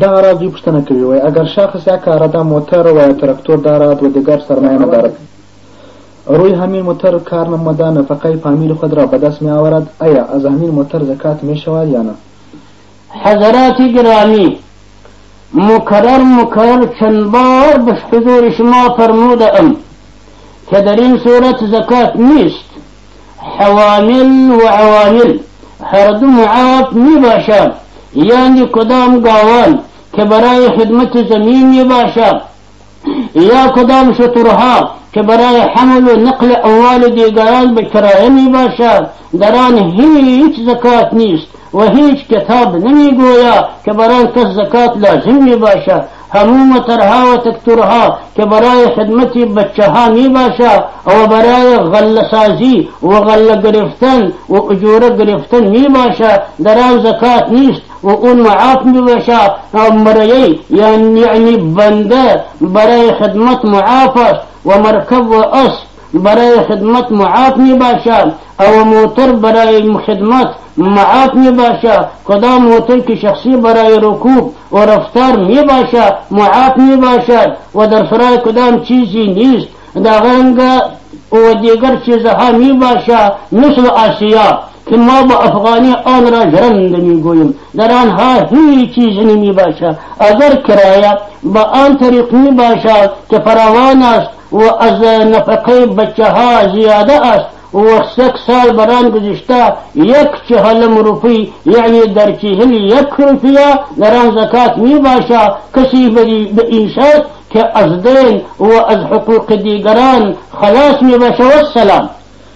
دغه راز دوی پوښتنه کوي وایي اگر شخص یک آرده موتر و یا تراکتور دارد و دیگر سرمایه ندارد روی همین موتر کار نموده نفقه فامیل خود را به دست می آورد آیا از همین موتر زکات می شود یا نه حضرات گرامی مکرر مکرر چند بار به حضور شما فرموده ام که در این صورت زکات نیست حوامل و عوامل هر دو معاف می باشند یعنی کدام گاوان که برای خدمت زمین می باشد یا کدام شطورها که برای حمل و نقل اموال دیگران به کرایه می باشد در آن هیچ زکات نیست و هیچ کتاب نمی گویا که برای کس زکات لازم می باشد هموم ترها و تکترها که برای خدمت بچه ها می باشه او برای غله سازی و غله گرفتن و اجوره گرفتن می باشه در آن زکات نیست اون معاف می باشد و برای یعنی بنده برای خدمت معاف است و مرکب و اسب برای خدمت معاف می باشد او موتر برای خدمت معاف می باشد کدام موتر که شخصی برای رکوب و رفتار می باشد معاف می باشد و در سرای کدام چیزی نیست دا غنگ و دیگر چیزها می باشد مثل آسیا که ما با افغانی آن را درند میگوییم در آنها هیچ چیز نمی باشد اگر کرایه با آن طریق می باشد که فراوان است و از نفقه بچه ها زیاده است و سک سال بران گذشته یک چهلم روپی یعنی در چهل یک روپیه در آن زکات می باشد کسی به این که از دین و از حقوق دیگران خلاص می باشد و السلام